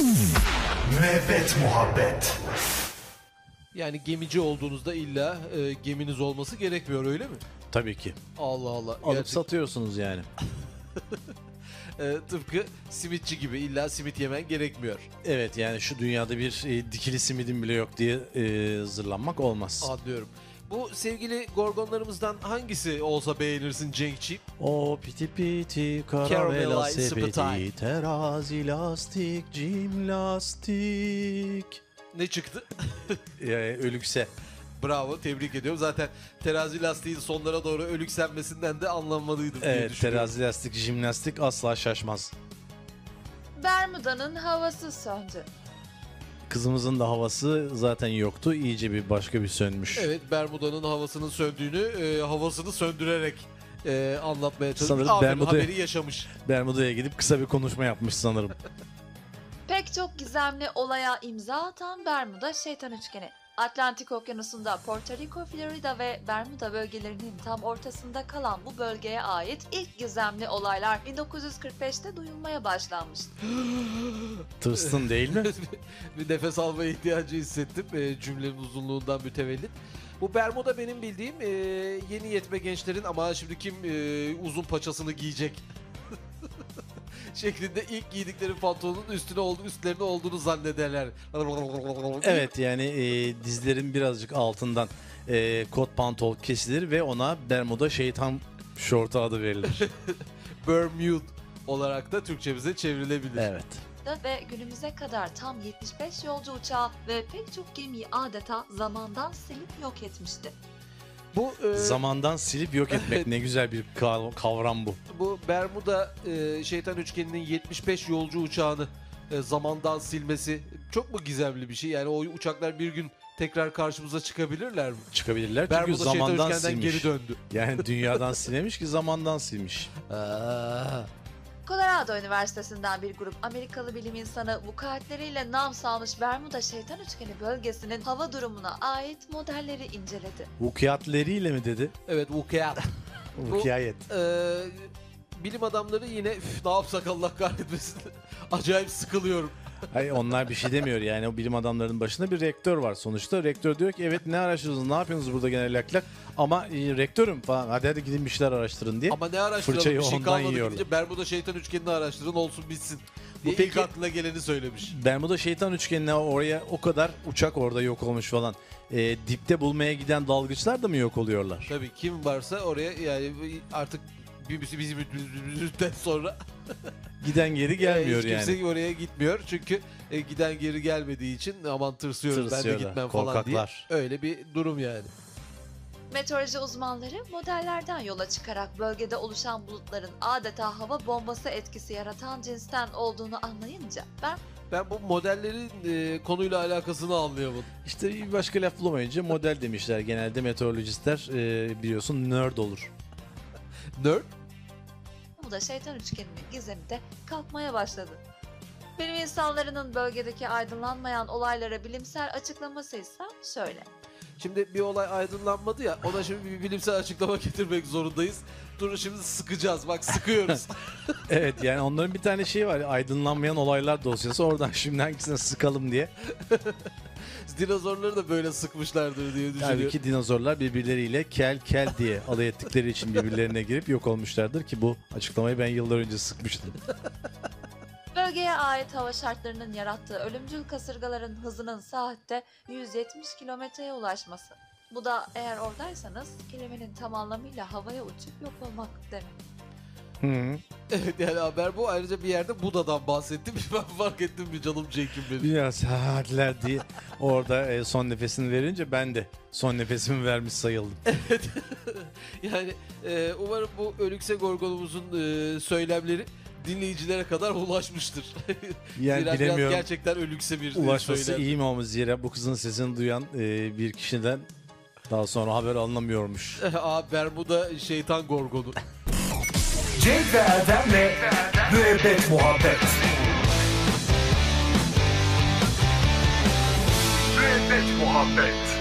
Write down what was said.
Müebbet muhabbet. Yani gemici olduğunuzda illa e, geminiz olması gerekmiyor öyle mi? Tabii ki. Allah Allah. Alıp Gerçek- satıyorsunuz yani. e, tıpkı simitçi gibi illa simit yemen gerekmiyor. Evet yani şu dünyada bir e, dikili simidin bile yok diye e, zırlanmak olmaz. Anlıyorum. Bu sevgili gorgonlarımızdan hangisi olsa beğenirsin Cenkçi? O piti piti karamela sepeti appetite. terazi lastik cim lastik. Ne çıktı? Ya, ölükse. Bravo tebrik ediyorum. Zaten terazi lastiğin sonlara doğru ölüksenmesinden de anlamalıydım diye Evet düşünüyorum. terazi lastik jimnastik asla şaşmaz. Bermuda'nın havası söndü. Kızımızın da havası zaten yoktu. İyice bir başka bir sönmüş. Evet Bermuda'nın havasının söndüğünü e, havasını söndürerek e, anlatmaya çalışmış. Sanırım haberi yaşamış. Bermuda'ya gidip kısa bir konuşma yapmış sanırım. Pek çok gizemli olaya imza atan Bermuda şeytan üçgeni. Atlantik Okyanusu'nda Porto Rico, Florida ve Bermuda bölgelerinin tam ortasında kalan bu bölgeye ait ilk gizemli olaylar 1945'te duyulmaya başlanmıştı. Tırstın değil mi? bir nefes alma ihtiyacı hissettim e, cümlenin uzunluğundan mütevellit. Bu Bermuda benim bildiğim e, yeni yetme gençlerin ama şimdi kim e, uzun paçasını giyecek şeklinde ilk giydikleri pantolonun üstüne oldu, üstlerine olduğunu zannederler. Evet yani e, dizlerin birazcık altından e, kot pantol kesilir ve ona Bermuda şeytan şortu adı verilir. Bermude olarak da Türkçemize çevrilebilir. evet. ve günümüze kadar tam 75 yolcu uçağı ve pek çok gemiyi adeta zamandan silip yok etmişti. Bu e, Zamandan silip yok etmek ne güzel bir kav- kavram bu. bu Bermuda e, şeytan üçgeninin 75 yolcu uçağını e, zamandan silmesi çok mu gizemli bir şey? Yani o uçaklar bir gün tekrar karşımıza çıkabilirler mi? Çıkabilirler çünkü Bermuda şeytan zamandan üçgenden silmiş. geri döndü. Yani dünyadan silemiş ki zamandan silmiş. Aa, Colorado Üniversitesi'nden bir grup Amerikalı bilim insanı vukuatleriyle nam salmış Bermuda Şeytan Üçgeni bölgesinin hava durumuna ait modelleri inceledi. Vukuatleriyle mi dedi? evet vukuat. Vukayet. E, bilim adamları yine "Üf, ne yapsak Allah kahretmesin. Acayip sıkılıyorum. Hayır onlar bir şey demiyor yani o bilim adamlarının başında bir rektör var sonuçta. Rektör diyor ki evet ne araştırıyorsunuz ne yapıyorsunuz burada gene lak lak ama e, rektörüm falan hadi hadi gidin bir şeyler araştırın diye. Ama ne araştıralım Fırçayı bir şey ondan kalmadı yiyorlar. gidince Bermuda şeytan üçgenini araştırın olsun bitsin. Diye peki- ilk aklına geleni söylemiş. Bermuda şeytan üçgenine oraya o kadar uçak orada yok olmuş falan. E, dipte bulmaya giden dalgıçlar da mı yok oluyorlar? Tabii kim varsa oraya yani artık bir bizim müddetten sonra Giden geri gelmiyor hiç yani. kimse oraya gitmiyor. Çünkü e, giden geri gelmediği için aman tırsıyorum ben de Tırsıyorlar, gitmem falan diye. korkaklar. Öyle bir durum yani. Meteoroloji uzmanları modellerden yola çıkarak bölgede oluşan bulutların adeta hava bombası etkisi yaratan cinsten olduğunu anlayınca ben Ben bu modellerin e, konuyla alakasını anlayamadım. İşte bir başka laf bulamayınca model demişler. Genelde meteorolojistler e, biliyorsun nerd olur. Nerd? Bermuda şeytan üçgeninin gizemi de kalkmaya başladı. Bilim insanlarının bölgedeki aydınlanmayan olaylara bilimsel açıklaması ise şöyle. Şimdi bir olay aydınlanmadı ya ona şimdi bir bilimsel açıklama getirmek zorundayız. Dur şimdi sıkacağız bak sıkıyoruz. Evet yani onların bir tane şeyi var. Aydınlanmayan olaylar dosyası. Oradan şimdi hangisine sıkalım diye. Dinozorları da böyle sıkmışlardır diye düşünüyorum. Halbuki dinozorlar birbirleriyle kel kel diye alay ettikleri için birbirlerine girip yok olmuşlardır ki bu açıklamayı ben yıllar önce sıkmıştım. Bölgeye ait hava şartlarının yarattığı ölümcül kasırgaların hızının saatte 170 kilometreye ulaşması. Bu da eğer oradaysanız kelimenin tam anlamıyla havaya uçup yok olmak demek. Hı. Evet yani haber bu. Ayrıca bir yerde Buda'dan bahsettim. Ben fark ettim bir canım Cenk'im benim. Biraz saatler diye orada e, son nefesini verince ben de son nefesimi vermiş sayıldım. Yani e, umarım bu Ölükse Gorgon'umuzun e, söylemleri dinleyicilere kadar ulaşmıştır. Yani Zira biraz bilemiyorum. gerçekten ölükse bir Ulaşması söylem. iyi mi olmuş zira bu kızın sesini duyan e, bir kişiden daha sonra haber alınamıyormuş. Aa Bermuda şeytan gorgonu. Cenk ve Erdem'le Müebbet muhabbet. Müebbet muhabbet.